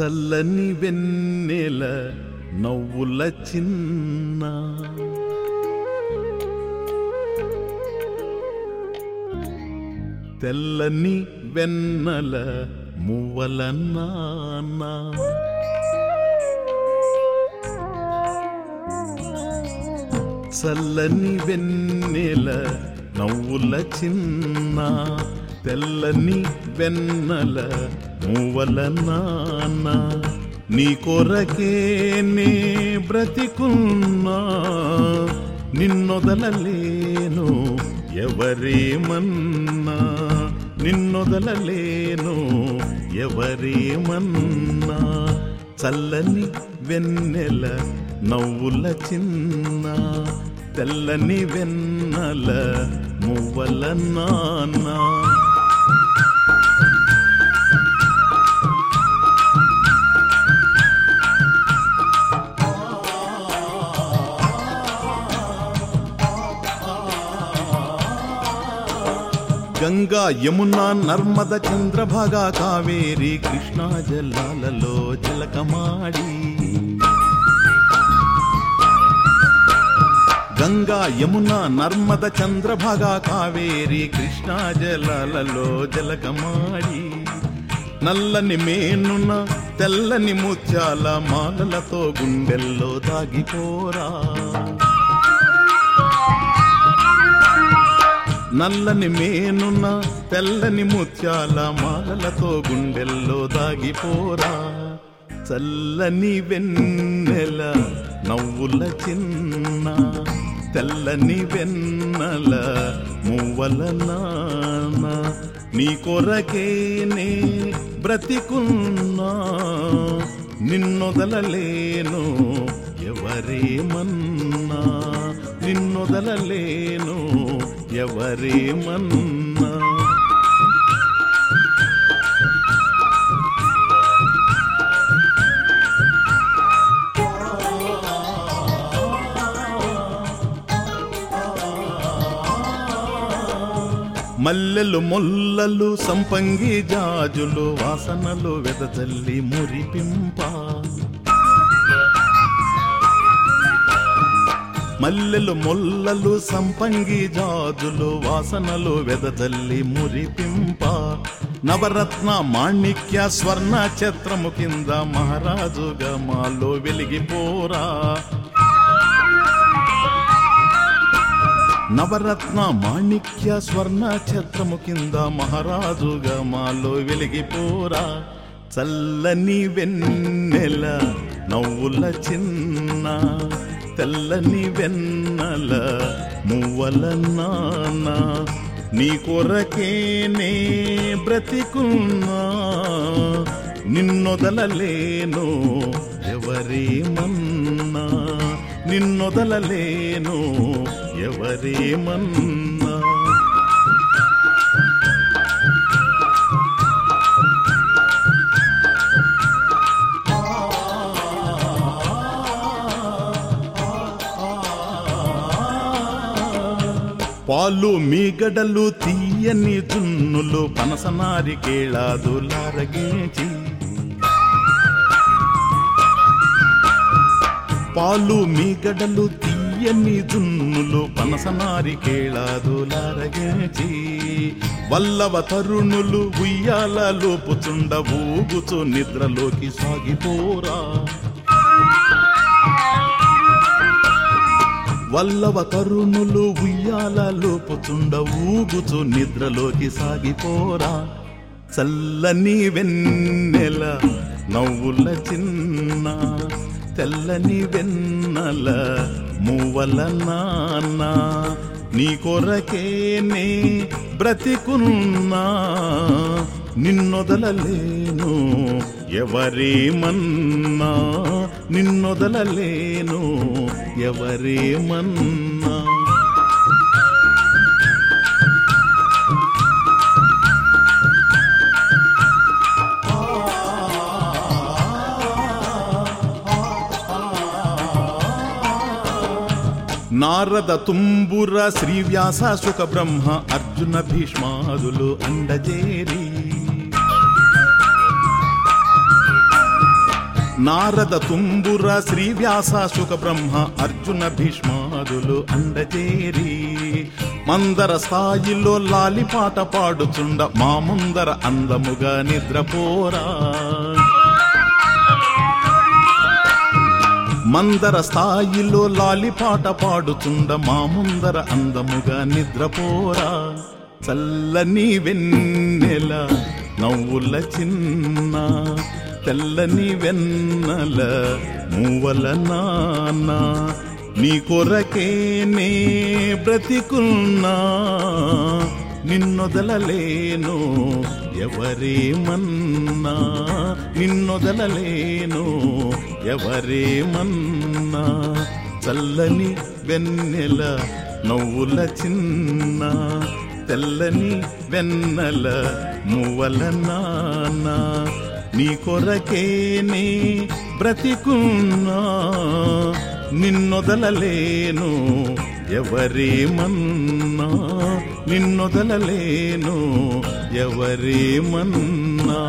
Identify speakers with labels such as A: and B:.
A: చల్లని వెన్నెల నవ్వుల చిన్న. తెల్లని వెన్నెల మువ్వల నాన్న. చల్లని వెన్నెల నవ్వుల చిన్న. తెల్లని వెన్నెల మువ్వల నాన్న నీ కొరకే నే బ్రతికున్నా. నిన్నొదలలేను ఎవరేమన్నా. నిన్నొదలలేను ఎవరేమన్నా. చల్లని వెన్నెల నవ్వుల చిన్న తెల్లని వెన్నెల మువ్వల నాన్నా. గంగా యమున నర్మద చంద్రభాగ కావేరి కృష్ణా జలాలలో జలకమాడి. గంగా యమున నర్మద చంద్రభాగ కావేరి కృష్ణా జలాలలో జలకమాడి. నల్లని మేనున తెల్లని ముత్యాల మాలలతో గుండెల్లో దాగిపోరా నల్లని మేనున్న తెల్లని ముత్యాల మాలలతో గుండెల్లో దాగిపోరా. చల్లని వెన్నెల నవ్వుల చిన్న తెల్లని వెన్నెల మువ్వల నాన్న. నీ కొరకేనే బ్రతికున్నా నిన్నొదలలేను ఎవరేమన్నా. నిన్నొదలలేను ఎవరేమన్నా మల్లెలు మొల్లలు సంపంగి జాజులు వాసనలు వెదజల్లి మురిపింప. మల్లెలు మొల్లలు సంపంగి జాజులు వాసనలు వెదజల్లి మురిపింప. నవరత్న మాణిక్య స్వర్ణ ఛత్రము కింద మహారాజుగా మాలో వెలిగిపోరా. నవరత్న మాణిక్య స్వర్ణ ఛత్రము కింద మహారాజుగా మాలో వెలిగిపోరా. చల్లని వెన్నెల నవ్వుల చిన్న తెల్లని వెన్నల మువ్వల నాన్న నీ కొరకేనే బ్రతికున్నా. నిన్నొదలలేను ఎవరేమన్నా నిన్నొదలలేను ఎవరేమన్నా. పాలు మీగడలు తీయని జున్నులు పనసనారి కేళాదులారగించి పాలు మీగడలు తీయని జున్నులు పనసనారి కేళాదులారగించి వల్లవ తరుణులు ఉయ్యాల లోపుచుండ ఊగుచు నిద్రలోకి సాగిపోరా. వల్లవ తరుణులు ఉయ్యాల లోపుచుండ ఊగుచు నిద్రలోకి సాగిపోరా. చల్లని వెన్నెల నవ్వుల చిన్న తెల్లని వెన్నెల మువ్వల నాన్న నీ కొరకేనే బ్రతికున్నా. నిన్నొదలలేను ఎవరేమన్నా. నిన్నొదలలేను ఎవరేమన్నా. నారద తుంబుర శ్రీవ్యాస సుఖ బ్రహ్మ అర్జున భీష్మాదులు అండజేరి. నారద తుంబుర శ్రీ వ్యాస శుక బ్రహ్మ అర్జున భీష్మాదులు అండచేరి మందర స్థాయిలో లాలిపాట పాడుచుండ మా ముందర అందముగా నిద్రపోరా. మందర స్థాయిలో లాలిపాట పాడుచుండ మా ముందర అందముగా నిద్రపోరా. చల్లని వెన్నెల నవ్వుల చిన్న తెల్లని వెన్నల మువ్వల నాన్న నీ కొరకే నే బ్రతికున్నా. నిన్నొదలలేను ఎవరేమన్నా. నిన్నొదలలేను ఎవరేమన్నా. చల్లని వెన్నెల నవ్వుల చిన్న తెల్లని వెన్నెల మువ్వల నాన్న. నీ కొరకే నే బ్రతికున్నా నిన్నొదలలేను ఎవరేమన్నా నిన్నొదలలేను ఎవరేమన్నా.